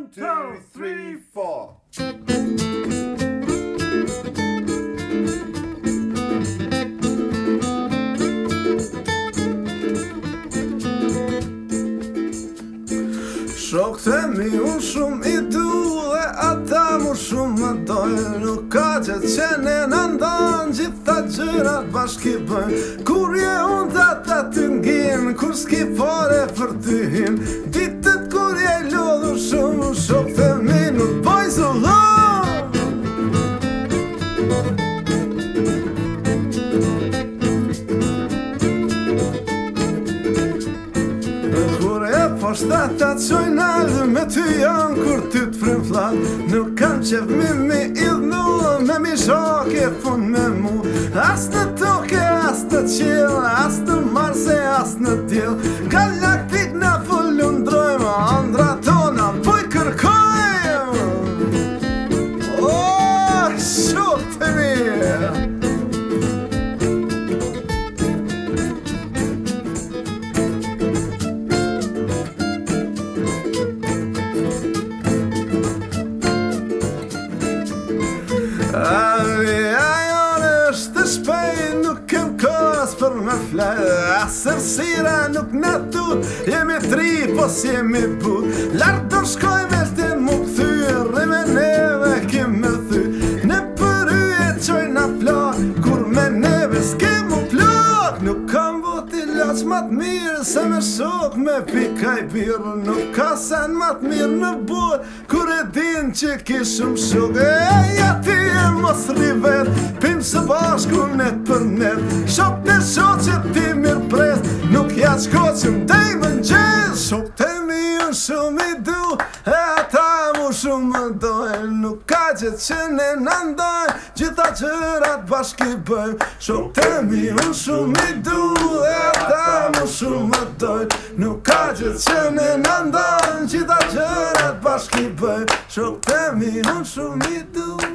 One, two, three, four. Shokët e mi unë shumë i du dhe ata mu shumë më dojë Nuk ka që që ne në ndonë gjitha gjërat bashki bëjnë Kur je unë të të të të ngin, kur s'ki pare për të hinë Por shta ta të qojnë Me ty janë kur ty të frim flan Nuk kam që vmim me idhnu Me mi shoke fun me mu As në toke, as në qil As në marse, as në djel Galë me flet Asër sira nuk në tut Jemi tri, pos jemi put Lartë do shkoj me të mu këthy Rime neve kim me thy Në përry e qoj në plak Kur me neve s'ke mu plak Nuk kam voti i mat mirë Se me shok me pika i birë Nuk ka sen mat mirë në bur Kur e din që kishëm shok E ja ti e mos rivet Pim së bashku në përnet Shok Let's go to Damon Jail So tell me you show me do E ata mu shumë më dojë Nuk ka që që ne nëndojë Gjitha që ratë i bëjë So tell me you show me do E ata mu shumë më dojë Nuk ka që që ne nëndojë Gjitha që ratë i bëjë So tell me you show me do